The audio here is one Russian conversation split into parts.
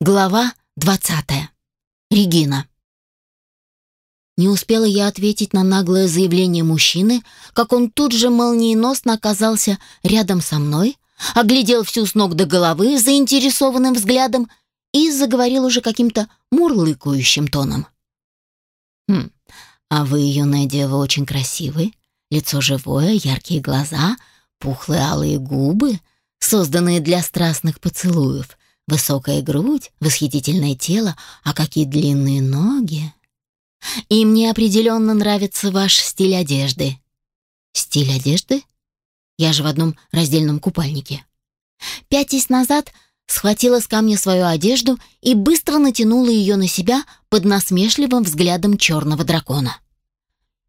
Глава 20. Регина. Не успела я ответить на наглое заявление мужчины, как он тут же молниеносно оказался рядом со мной, оглядел всю с ног до головы заинтересованным взглядом и заговорил уже каким-то мурлыкающим тоном. «Хм, а вы, юная дева, очень красивы. Лицо живое, яркие глаза, пухлые алые губы, созданные для страстных поцелуев. Высокая грудь, восхитительное тело, а какие длинные ноги. И мне определенно нравится ваш стиль одежды. Стиль одежды? Я же в одном раздельном купальнике. Пятясь назад, схватила с камня свою одежду и быстро натянула ее на себя под насмешливым взглядом черного дракона.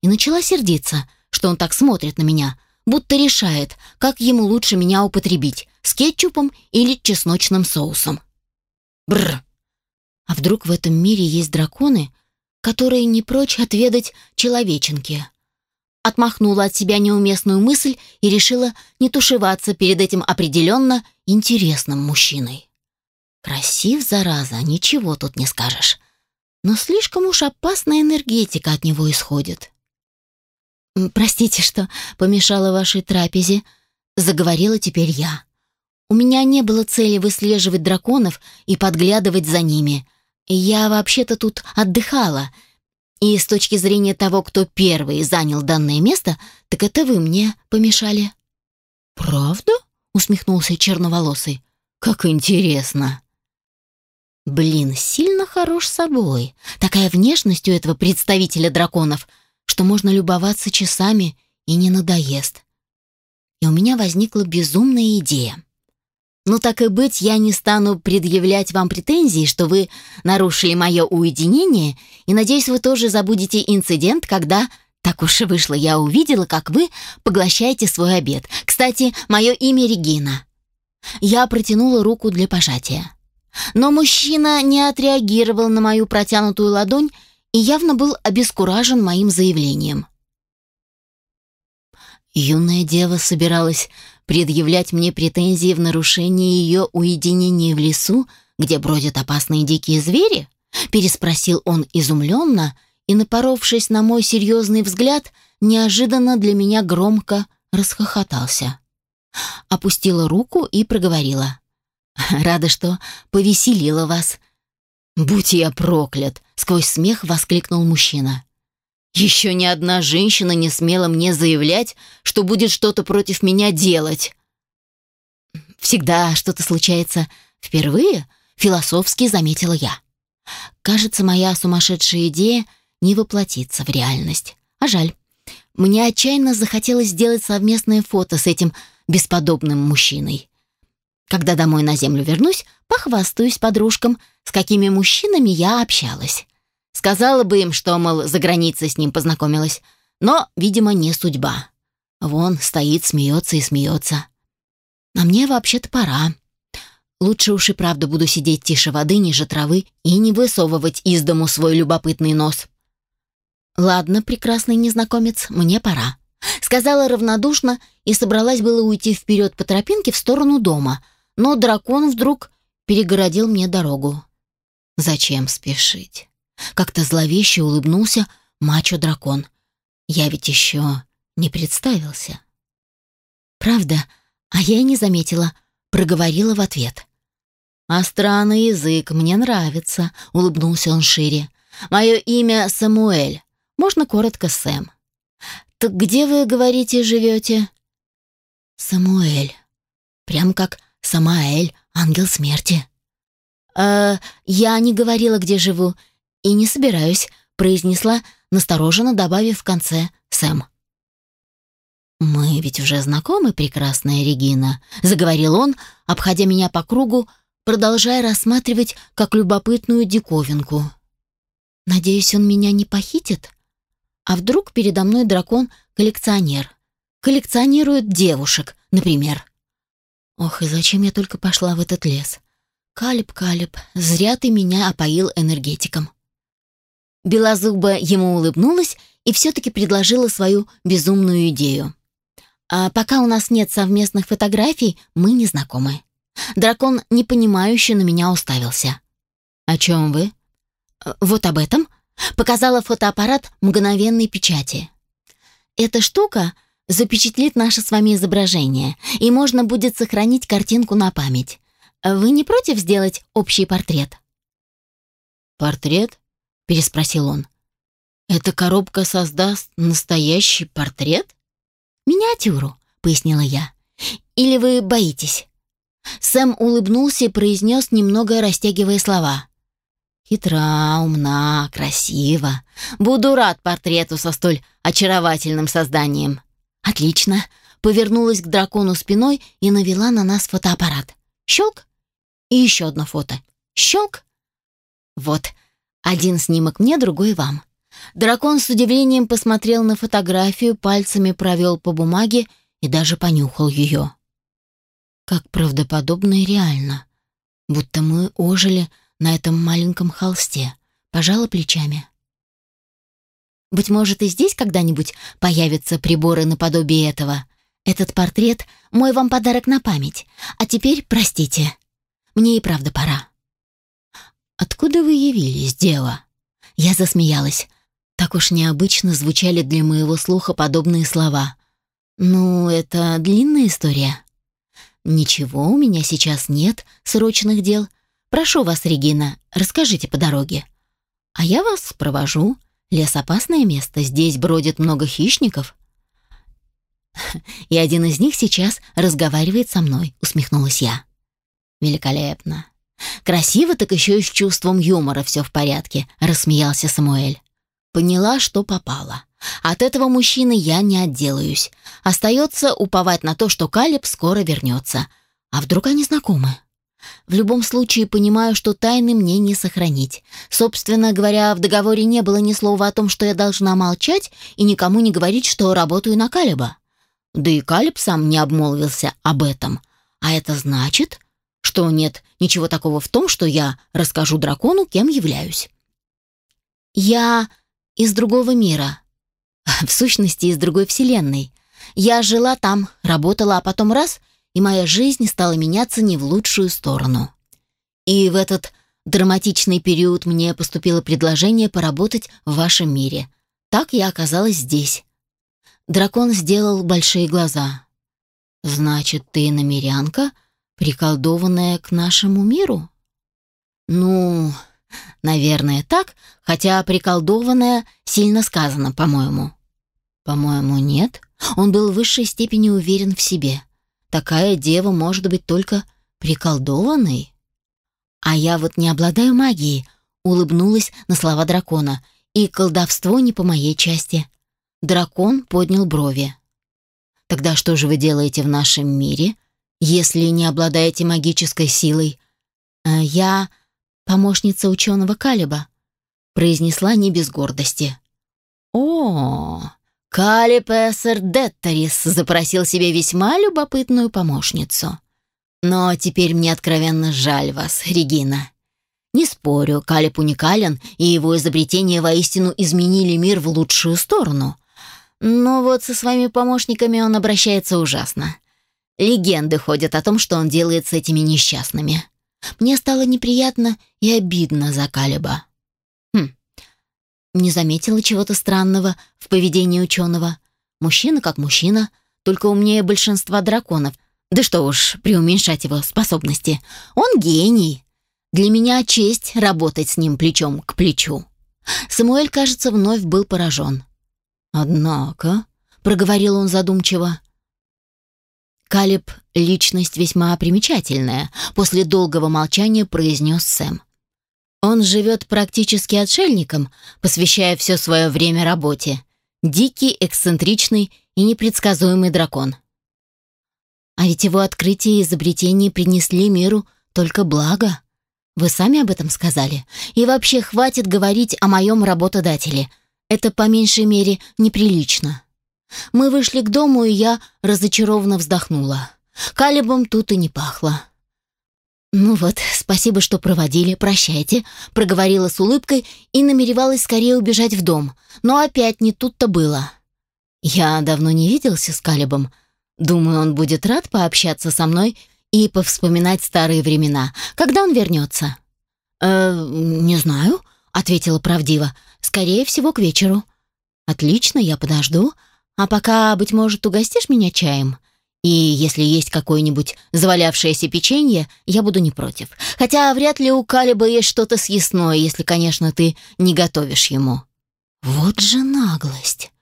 И начала сердиться, что он так смотрит на меня, будто решает, как ему лучше меня употребить, с кетчупом или чесночным соусом. Бррр. А вдруг в этом мире есть драконы, которые не прочь отведать человеченки? Отмахнула от себя неуместную мысль и решила не тушеваться перед этим определенно интересным мужчиной. Красив, зараза, ничего тут не скажешь. Но слишком уж опасная энергетика от него исходит. «Простите, что помешала вашей трапезе», — заговорила теперь я. У меня не было цели выслеживать драконов и подглядывать за ними. Я вообще-то тут отдыхала. И с точки зрения того, кто первый занял данное место, так это вы мне помешали. «Правда?» — усмехнулся черноволосый. «Как интересно!» Блин, сильно хорош собой. Такая внешность у этого представителя драконов, что можно любоваться часами и не надоест. И у меня возникла безумная идея. Ну так и быть, я не стану предъявлять вам претензий, что вы нарушили мое уединение, и надеюсь, вы тоже забудете инцидент, когда так уж и вышло, я увидела, как вы поглощаете свой обед. Кстати, мое имя Регина. Я протянула руку для пожатия. Но мужчина не отреагировал на мою протянутую ладонь и явно был обескуражен моим заявлением. Юная дева собиралась предъявлять мне претензии в нарушении ее уединения в лесу, где бродят опасные дикие звери? Переспросил он изумленно и, напоровшись на мой серьезный взгляд, неожиданно для меня громко расхохотался. Опустила руку и проговорила. «Рада, что повеселила вас». «Будь я проклят!» — сквозь смех воскликнул мужчина. Еще ни одна женщина не смела мне заявлять, что будет что-то против меня делать. Всегда что-то случается впервые, философски заметила я. Кажется, моя сумасшедшая идея не воплотится в реальность. А жаль. Мне отчаянно захотелось сделать совместное фото с этим бесподобным мужчиной. Когда домой на землю вернусь, похвастаюсь подружкам, с какими мужчинами я общалась. Сказала бы им, что, мол, за границей с ним познакомилась. Но, видимо, не судьба. Вон стоит, смеется и смеется. А мне вообще-то пора. Лучше уж и правда буду сидеть тише воды, ниже травы и не высовывать из дому свой любопытный нос. Ладно, прекрасный незнакомец, мне пора. Сказала равнодушно и собралась было уйти вперед по тропинке в сторону дома, но дракон вдруг перегородил мне дорогу. Зачем спешить? Как-то зловеще улыбнулся мачо-дракон. Я ведь еще не представился. Правда, а я и не заметила, проговорила в ответ. «А странный язык мне нравится», — улыбнулся он шире. «Мое имя Самуэль. Можно коротко Сэм». «Так где вы, говорите, живете?» «Самуэль. Прям как Самаэль, ангел смерти». «Э, я не говорила, где живу и не собираюсь», — произнесла, настороженно добавив в конце «Сэм». «Мы ведь уже знакомы, прекрасная Регина», — заговорил он, обходя меня по кругу, продолжая рассматривать как любопытную диковинку. «Надеюсь, он меня не похитит? А вдруг передо мной дракон-коллекционер? Коллекционирует девушек, например. Ох, и зачем я только пошла в этот лес? Калиб, Калиб, зря ты меня опоил энергетиком». Белозуба ему улыбнулась и все-таки предложила свою безумную идею. «А пока у нас нет совместных фотографий, мы не знакомы». Дракон непонимающе на меня уставился. «О чем вы?» «Вот об этом», — показала фотоаппарат мгновенной печати. «Эта штука запечатлит наше с вами изображение, и можно будет сохранить картинку на память. Вы не против сделать общий портрет?» «Портрет?» — переспросил он. «Эта коробка создаст настоящий портрет?» «Миниатюру», — пояснила я. «Или вы боитесь?» Сэм улыбнулся и произнес, немного растягивая слова. «Хитра, умна, красива. Буду рад портрету со столь очаровательным созданием». «Отлично», — повернулась к дракону спиной и навела на нас фотоаппарат. Щелк. И еще одно фото. Щелк. Вот, один снимок мне, другой вам. Дракон с удивлением посмотрел на фотографию, пальцами провел по бумаге и даже понюхал ее. Как правдоподобно и реально. Будто мы ожили на этом маленьком холсте. Пожала плечами. Быть может, и здесь когда-нибудь появятся приборы наподобие этого. Этот портрет — мой вам подарок на память. А теперь, простите, мне и правда пора. «Откуда вы явились, дева?» Я засмеялась. Так уж необычно звучали для моего слуха подобные слова. «Ну, это длинная история». «Ничего у меня сейчас нет срочных дел. Прошу вас, Регина, расскажите по дороге. А я вас провожу. Лес — опасное место, здесь бродит много хищников». «И один из них сейчас разговаривает со мной», — усмехнулась я. «Великолепно. Красиво, так еще и с чувством юмора все в порядке», — рассмеялся Самуэль. Поняла, что попала. От этого мужчины я не отделаюсь. Остается уповать на то, что Калиб скоро вернется. А вдруг они знакомы? В любом случае понимаю, что тайны мне не сохранить. Собственно говоря, в договоре не было ни слова о том, что я должна молчать и никому не говорить, что работаю на Калиба. Да и Калиб сам не обмолвился об этом. А это значит, что нет ничего такого в том, что я расскажу дракону, кем являюсь. Я из другого мира, в сущности, из другой вселенной. Я жила там, работала, а потом раз, и моя жизнь стала меняться не в лучшую сторону. И в этот драматичный период мне поступило предложение поработать в вашем мире. Так я оказалась здесь. Дракон сделал большие глаза. «Значит, ты намерянка, приколдованная к нашему миру?» «Ну, наверное, так, хотя приколдованная сильно сказано, по-моему». По-моему, нет. Он был в высшей степени уверен в себе. Такая дева может быть только приколдованной. А я вот не обладаю магией, улыбнулась на слова дракона. И колдовство не по моей части. Дракон поднял брови. Тогда что же вы делаете в нашем мире, если не обладаете магической силой? «Э, я помощница ученого Калиба, произнесла не без гордости. О, Калипесер Детторис запросил себе весьма любопытную помощницу. Но теперь мне откровенно жаль вас, Регина. Не спорю, Калип уникален, и его изобретения воистину изменили мир в лучшую сторону. Но вот со своими помощниками он обращается ужасно. Легенды ходят о том, что он делает с этими несчастными. Мне стало неприятно и обидно за Калиба. Не заметила чего-то странного в поведении ученого. Мужчина как мужчина, только умнее большинства драконов. Да что уж, преуменьшать его способности. Он гений. Для меня честь работать с ним плечом к плечу. Самуэль, кажется, вновь был поражен. «Однако», — проговорил он задумчиво, Калиб — личность весьма примечательная, после долгого молчания произнес Сэм. Он живет практически отшельником, посвящая все свое время работе. Дикий, эксцентричный и непредсказуемый дракон. А ведь его открытия и изобретения принесли миру только благо. Вы сами об этом сказали. И вообще хватит говорить о моем работодателе. Это по меньшей мере неприлично. Мы вышли к дому, и я разочарованно вздохнула. Калибом тут и не пахло. «Ну вот, спасибо, что проводили, прощайте», — проговорила с улыбкой и намеревалась скорее убежать в дом. Но опять не тут-то было. Я давно не виделся с Калибом. Думаю, он будет рад пообщаться со мной и повспоминать старые времена. Когда он вернется? «Э, не знаю», — ответила правдиво. «Скорее всего, к вечеру». «Отлично, я подожду. А пока, быть может, угостишь меня чаем? И если есть какое-нибудь завалявшееся печенье, я буду не против. Хотя вряд ли у Калиба есть что-то съестное, если, конечно, ты не готовишь ему». «Вот же наглость!»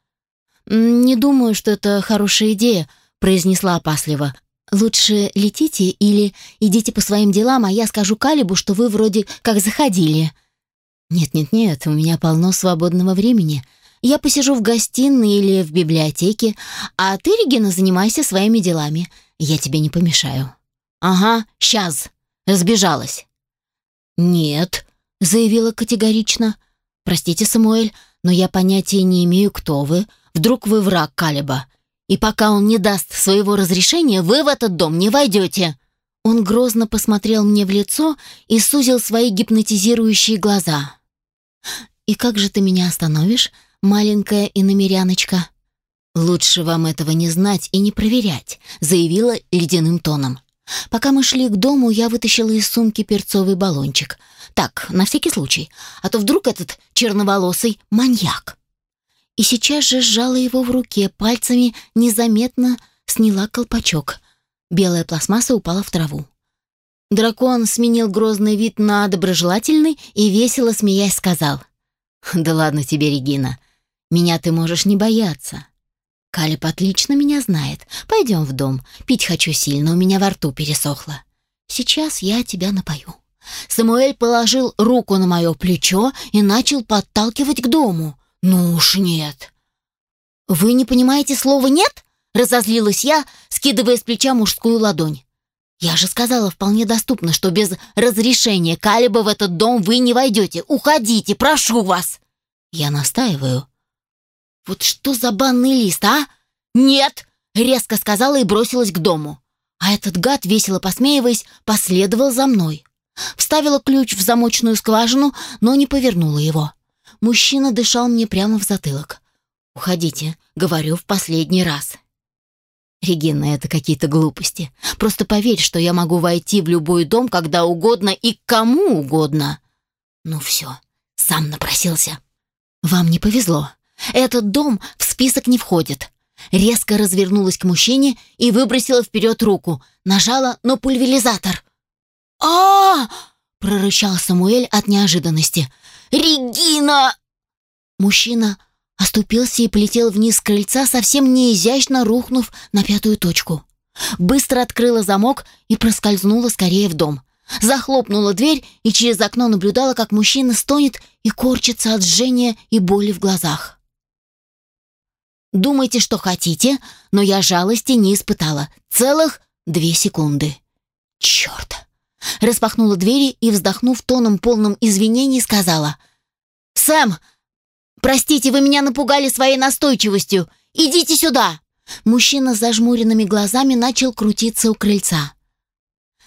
«Не думаю, что это хорошая идея», — произнесла опасливо. «Лучше летите или идите по своим делам, а я скажу Калибу, что вы вроде как заходили». «Нет-нет-нет, у меня полно свободного времени. Я посижу в гостиной или в библиотеке, а ты, Регина, занимайся своими делами. Я тебе не помешаю». «Ага, сейчас. Разбежалась». «Нет», — заявила категорично. «Простите, Самуэль, но я понятия не имею, кто вы. Вдруг вы враг Калиба. И пока он не даст своего разрешения, вы в этот дом не войдете». Он грозно посмотрел мне в лицо и сузил свои гипнотизирующие глаза. «И как же ты меня остановишь, маленькая иномеряночка?» «Лучше вам этого не знать и не проверять», — заявила ледяным тоном. Пока мы шли к дому, я вытащила из сумки перцовый баллончик. Так, на всякий случай, а то вдруг этот черноволосый маньяк и сейчас же сжала его в руке, пальцами незаметно сняла колпачок. Белая пластмасса упала в траву. Дракон сменил грозный вид на доброжелательный и весело смеясь сказал. «Да ладно тебе, Регина. Меня ты можешь не бояться. Калиб отлично меня знает. Пойдем в дом. Пить хочу сильно, у меня во рту пересохло. Сейчас я тебя напою». Самуэль положил руку на мое плечо и начал подталкивать к дому. «Ну уж нет». «Вы не понимаете слова «нет»?» — разозлилась я, скидывая с плеча мужскую ладонь. «Я же сказала вполне доступно, что без разрешения Калиба в этот дом вы не войдете. Уходите, прошу вас!» Я настаиваю. «Вот что за банный лист, а?» «Нет!» — резко сказала и бросилась к дому. А этот гад, весело посмеиваясь, последовал за мной. Вставила ключ в замочную скважину, но не повернула его. Мужчина дышал мне прямо в затылок. «Уходите», — говорю в последний раз. «Регина, это какие-то глупости. Просто поверь, что я могу войти в любой дом, когда угодно и к кому угодно». «Ну все, сам напросился». «Вам не повезло. Этот дом в список не входит». Резко развернулась к мужчине и выбросила вперед руку. Нажала на пульверизатор. а, -а, прорычал Самуэль от неожиданности. «Регина!» Мужчина оступился и полетел вниз с крыльца, совсем неизящно рухнув на пятую точку. Быстро открыла замок и проскользнула скорее в дом. Захлопнула дверь и через окно наблюдала, как мужчина стонет и корчится от жжения и боли в глазах. Думайте, что хотите, но я жалости не испытала. Целых две секунды. Черт! распахнула двери и, вздохнув тоном полным извинений, сказала «Сэм, простите, вы меня напугали своей настойчивостью. Идите сюда!» Мужчина с зажмуренными глазами начал крутиться у крыльца.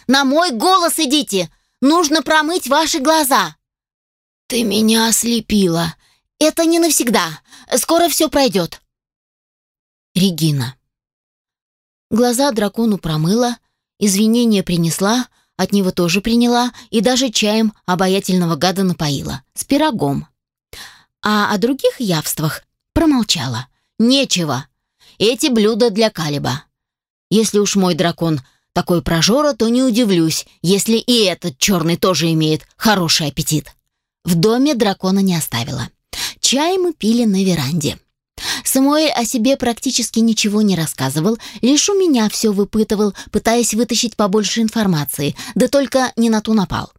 «На мой голос идите! Нужно промыть ваши глаза!» «Ты меня ослепила! Это не навсегда! Скоро все пройдет!» Регина. Глаза дракону промыла, извинения принесла, от него тоже приняла и даже чаем обаятельного гада напоила. С пирогом. А о других явствах промолчала. Нечего. Эти блюда для Калиба. Если уж мой дракон такой прожора, то не удивлюсь, если и этот черный тоже имеет хороший аппетит. В доме дракона не оставила. Чай мы пили на веранде. Самуэль о себе практически ничего не рассказывал, лишь у меня все выпытывал, пытаясь вытащить побольше информации, да только не на ту напал.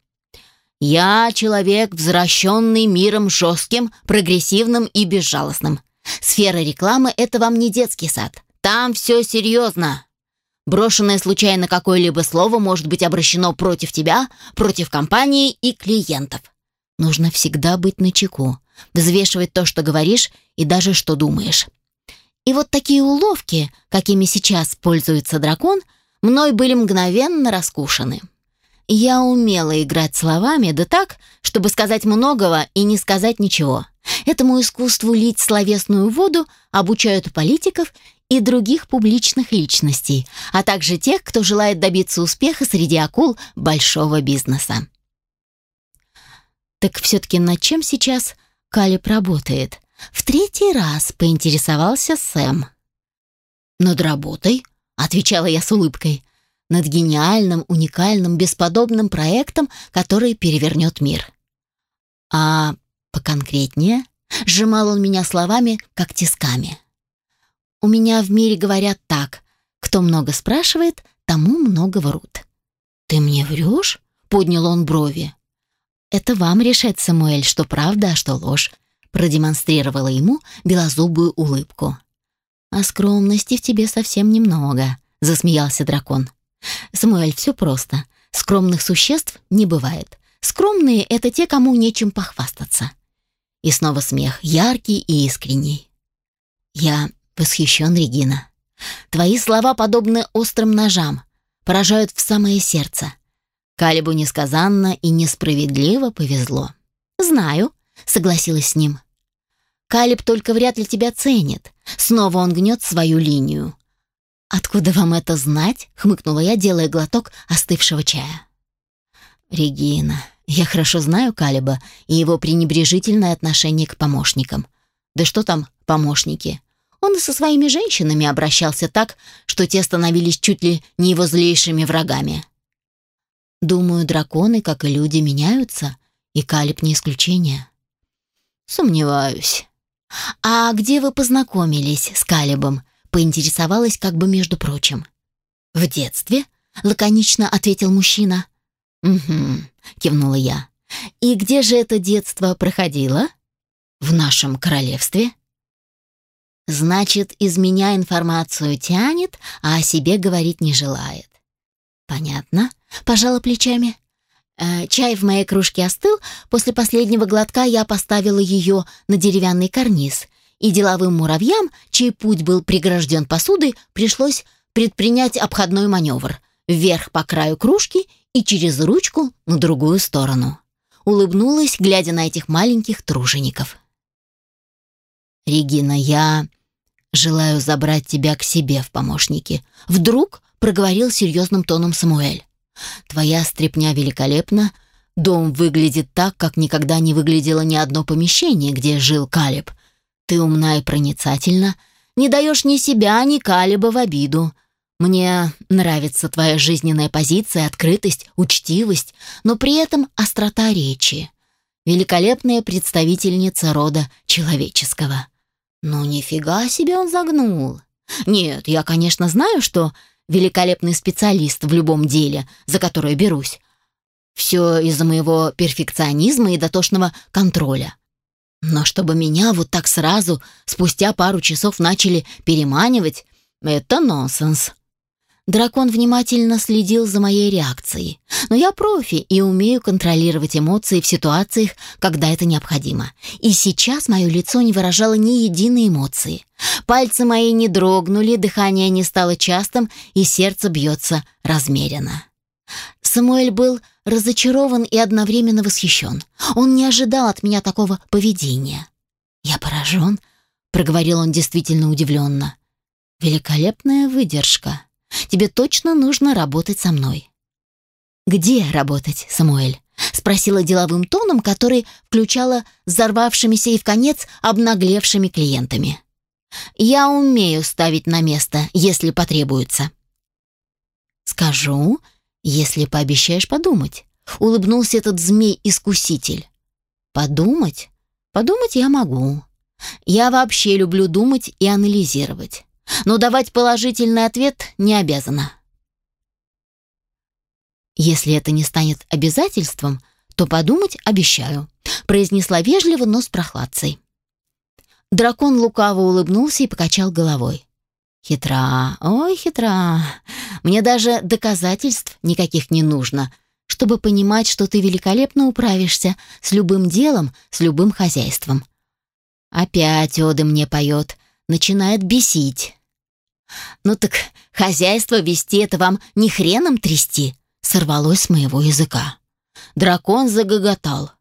«Я человек, возвращенный миром жестким, прогрессивным и безжалостным. Сфера рекламы — это вам не детский сад. Там все серьезно. Брошенное случайно какое-либо слово может быть обращено против тебя, против компании и клиентов. Нужно всегда быть начеку взвешивать то, что говоришь, и даже что думаешь. И вот такие уловки, какими сейчас пользуется дракон, мной были мгновенно раскушены. Я умела играть словами, да так, чтобы сказать многого и не сказать ничего. Этому искусству лить словесную воду обучают политиков и других публичных личностей, а также тех, кто желает добиться успеха среди акул большого бизнеса. Так все-таки над чем сейчас Калиб работает? В третий раз поинтересовался Сэм. «Над работой», — отвечала я с улыбкой, «над гениальным, уникальным, бесподобным проектом, который перевернет мир». «А поконкретнее?» — сжимал он меня словами, как тисками. «У меня в мире говорят так, кто много спрашивает, тому много врут». «Ты мне врешь?» — поднял он брови. «Это вам решать, Самуэль, что правда, а что ложь», продемонстрировала ему белозубую улыбку. «А скромности в тебе совсем немного», — засмеялся дракон. «Самуэль, все просто. Скромных существ не бывает. Скромные — это те, кому нечем похвастаться». И снова смех, яркий и искренний. «Я восхищен, Регина. Твои слова подобны острым ножам, поражают в самое сердце. Калибу несказанно и несправедливо повезло. «Знаю», — согласилась с ним. «Калиб только вряд ли тебя ценит. Снова он гнет свою линию». «Откуда вам это знать?» — хмыкнула я, делая глоток остывшего чая. «Регина, я хорошо знаю Калиба и его пренебрежительное отношение к помощникам. Да что там помощники? Он и со своими женщинами обращался так, что те становились чуть ли не его злейшими врагами. Думаю, драконы, как и люди, меняются, и Калиб не исключение. Сомневаюсь. А где вы познакомились с Калибом? Поинтересовалась как бы между прочим. В детстве? Лаконично ответил мужчина. Угу, кивнула я. И где же это детство проходило? В нашем королевстве. Значит, из меня информацию тянет, а о себе говорить не желает. Понятно. Пожала плечами. Э, чай в моей кружке остыл. После последнего глотка я поставила ее на деревянный карниз. И деловым муравьям, чей путь был прегражден посудой, пришлось предпринять обходной маневр. Вверх по краю кружки и через ручку на другую сторону. Улыбнулась, глядя на этих маленьких тружеников. «Регина, я желаю забрать тебя к себе в помощники». Вдруг проговорил серьезным тоном Самуэль. Твоя стряпня великолепна. Дом выглядит так, как никогда не выглядело ни одно помещение, где жил Калиб. Ты умна и проницательна. Не даешь ни себя, ни Калиба в обиду. Мне нравится твоя жизненная позиция, открытость, учтивость, но при этом острота речи. Великолепная представительница рода человеческого. Ну, нифига себе он загнул. Нет, я, конечно, знаю, что великолепный специалист в любом деле, за которое берусь. Все из-за моего перфекционизма и дотошного контроля. Но чтобы меня вот так сразу, спустя пару часов начали переманивать, это нонсенс. Дракон внимательно следил за моей реакцией. Но я профи и умею контролировать эмоции в ситуациях, когда это необходимо. И сейчас мое лицо не выражало ни единой эмоции. Пальцы мои не дрогнули, дыхание не стало частым, и сердце бьется размеренно. Самуэль был разочарован и одновременно восхищен. Он не ожидал от меня такого поведения. «Я поражен», — проговорил он действительно удивленно. «Великолепная выдержка». Тебе точно нужно работать со мной». «Где работать, Самуэль?» — спросила деловым тоном, который включала взорвавшимися и в конец обнаглевшими клиентами. «Я умею ставить на место, если потребуется». «Скажу, если пообещаешь подумать», — улыбнулся этот змей-искуситель. «Подумать? Подумать я могу. Я вообще люблю думать и анализировать но давать положительный ответ не обязана. Если это не станет обязательством, то подумать обещаю, произнесла вежливо, но с прохладцей. Дракон лукаво улыбнулся и покачал головой. Хитра, ой, хитра. Мне даже доказательств никаких не нужно, чтобы понимать, что ты великолепно управишься с любым делом, с любым хозяйством. Опять Ода мне поет, начинает бесить. «Ну так хозяйство вести это вам не хреном трясти», сорвалось с моего языка. Дракон загоготал.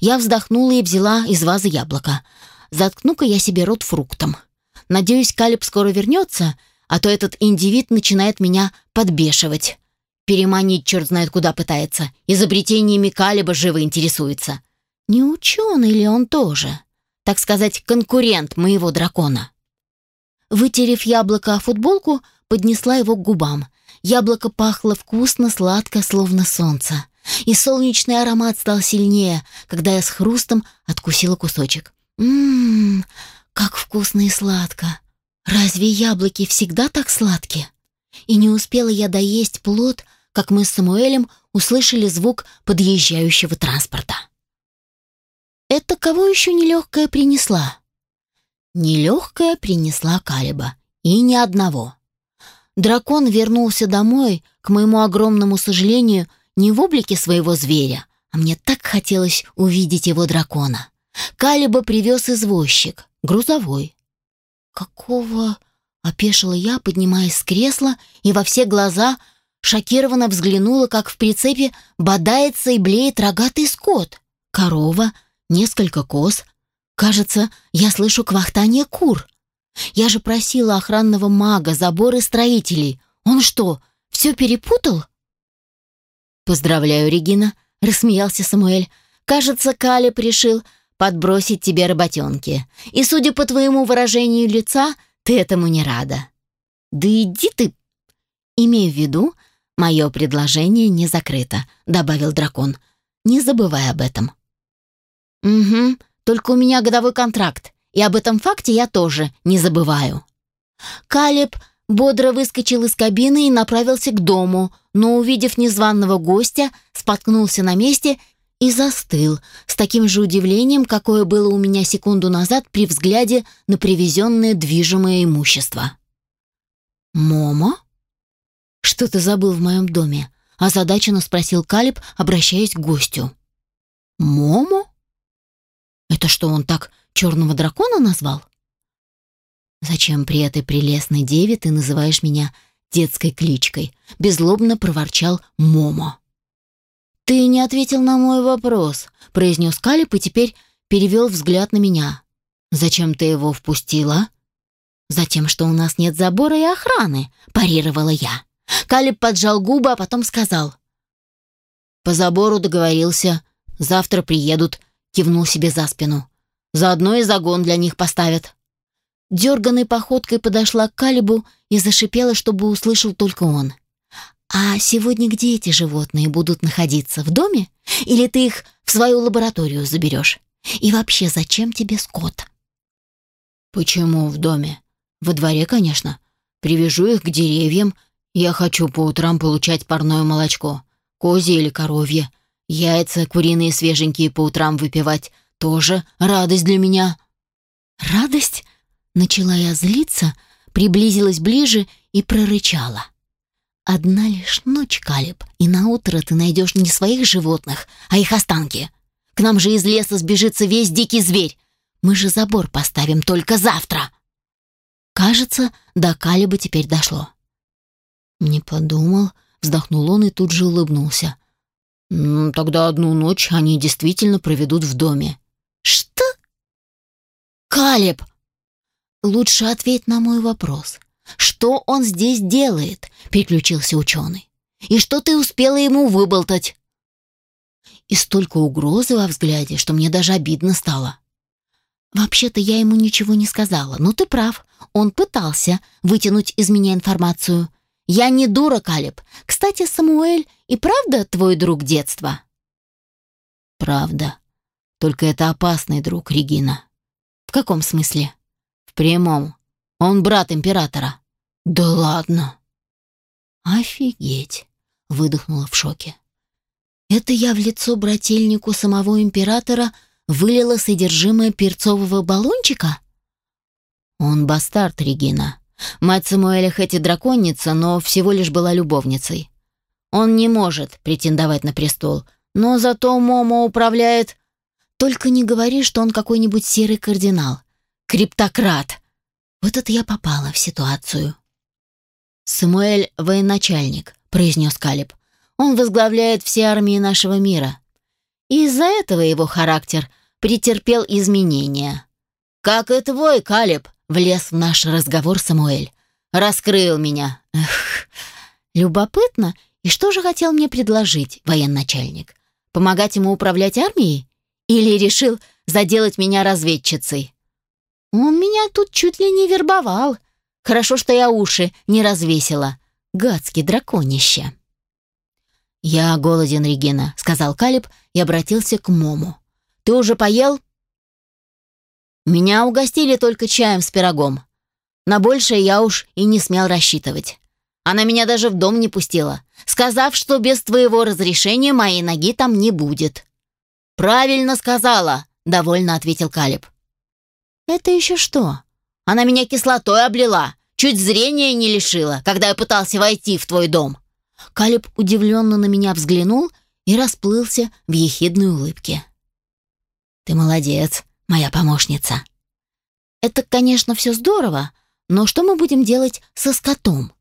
Я вздохнула и взяла из вазы яблоко. Заткну-ка я себе рот фруктом. Надеюсь, Калиб скоро вернется, а то этот индивид начинает меня подбешивать. Переманить черт знает куда пытается. Изобретениями Калиба живо интересуется. Не ученый ли он тоже? Так сказать, конкурент моего дракона. Вытерев яблоко о футболку, поднесла его к губам. Яблоко пахло вкусно, сладко, словно солнце. И солнечный аромат стал сильнее, когда я с хрустом откусила кусочек. Ммм, как вкусно и сладко. Разве яблоки всегда так сладкие? И не успела я доесть плод, как мы с Самуэлем услышали звук подъезжающего транспорта. Это кого еще нелегкая принесла? Нелегкая принесла Калиба. И ни одного. Дракон вернулся домой, к моему огромному сожалению, не в облике своего зверя, а мне так хотелось увидеть его дракона. Калиба привез извозчик, грузовой. «Какого?» — опешила я, поднимаясь с кресла, и во все глаза шокированно взглянула, как в прицепе бодается и блеет рогатый скот. Корова, несколько коз. Кажется, я слышу квахтание кур. Я же просила охранного мага, заборы строителей. Он что, все перепутал? «Поздравляю, Регина», — рассмеялся Самуэль. «Кажется, Калеб решил подбросить тебе работенки. И, судя по твоему выражению лица, ты этому не рада». «Да иди ты!» «Имей в виду, мое предложение не закрыто», — добавил дракон. «Не забывай об этом». «Угу, только у меня годовой контракт, и об этом факте я тоже не забываю». Калеб бодро выскочил из кабины и направился к дому, но, увидев незваного гостя, споткнулся на месте и застыл с таким же удивлением, какое было у меня секунду назад при взгляде на привезенное движимое имущество. «Момо? Что ты забыл в моем доме?» — озадаченно спросил Калиб, обращаясь к гостю. «Момо? Это что, он так черного дракона назвал?» «Зачем при этой прелестной деве ты называешь меня детской кличкой?» — беззлобно проворчал Момо. «Ты не ответил на мой вопрос», — произнес Калиб и теперь перевел взгляд на меня. «Зачем ты его впустила?» «Затем, что у нас нет забора и охраны», — парировала я. Калиб поджал губы, а потом сказал. «По забору договорился. Завтра приедут», — кивнул себе за спину. «Заодно и загон для них поставят». Дерганной походкой подошла к Калибу и зашипела, чтобы услышал только он. «А сегодня где эти животные будут находиться? В доме? Или ты их в свою лабораторию заберешь? И вообще, зачем тебе скот?» «Почему в доме? Во дворе, конечно. Привяжу их к деревьям. Я хочу по утрам получать парное молочко. Козье или коровье. Яйца куриные свеженькие по утрам выпивать. Тоже радость для меня». «Радость?» Начала я злиться, приблизилась ближе и прорычала. Одна лишь ночь, Калиб, и на утро ты найдешь не своих животных, а их останки. К нам же из леса сбежится весь дикий зверь. Мы же забор поставим только завтра. Кажется, до Калиба теперь дошло. Не подумал, вздохнул он и тут же улыбнулся. Тогда одну ночь они действительно проведут в доме. Что? Калиб! Лучше ответь на мой вопрос. «Что он здесь делает?» — переключился ученый. «И что ты успела ему выболтать?» И столько угрозы во взгляде, что мне даже обидно стало. «Вообще-то я ему ничего не сказала, но ты прав. Он пытался вытянуть из меня информацию. Я не дура, Калиб. Кстати, Самуэль и правда твой друг детства?» «Правда. Только это опасный друг, Регина». «В каком смысле?» «В прямом. Он брат императора». «Да ладно». «Офигеть», — выдохнула в шоке. «Это я в лицо брательнику самого императора вылила содержимое перцового баллончика?» «Он бастард, Регина. Мать Самуэля хоть и драконица, но всего лишь была любовницей. Он не может претендовать на престол, но зато Момо управляет... Только не говори, что он какой-нибудь серый кардинал. Криптократ. Вот это я попала в ситуацию. «Самуэль — военачальник», — произнес Калиб. «Он возглавляет все армии нашего мира. Из-за этого его характер претерпел изменения». «Как и твой, Калиб», — влез в наш разговор Самуэль. «Раскрыл меня». Эх, любопытно. И что же хотел мне предложить военачальник? Помогать ему управлять армией? Или решил заделать меня разведчицей? Он меня тут чуть ли не вербовал. Хорошо, что я уши не развесила. Гадский драконище. «Я голоден, Регина», — сказал Калиб и обратился к Мому. «Ты уже поел?» «Меня угостили только чаем с пирогом. На большее я уж и не смел рассчитывать. Она меня даже в дом не пустила, сказав, что без твоего разрешения моей ноги там не будет». «Правильно сказала», — довольно ответил Калиб. «Это еще что? Она меня кислотой облила, чуть зрения не лишила, когда я пытался войти в твой дом». Калиб удивленно на меня взглянул и расплылся в ехидной улыбке. «Ты молодец, моя помощница». «Это, конечно, все здорово, но что мы будем делать со скотом?»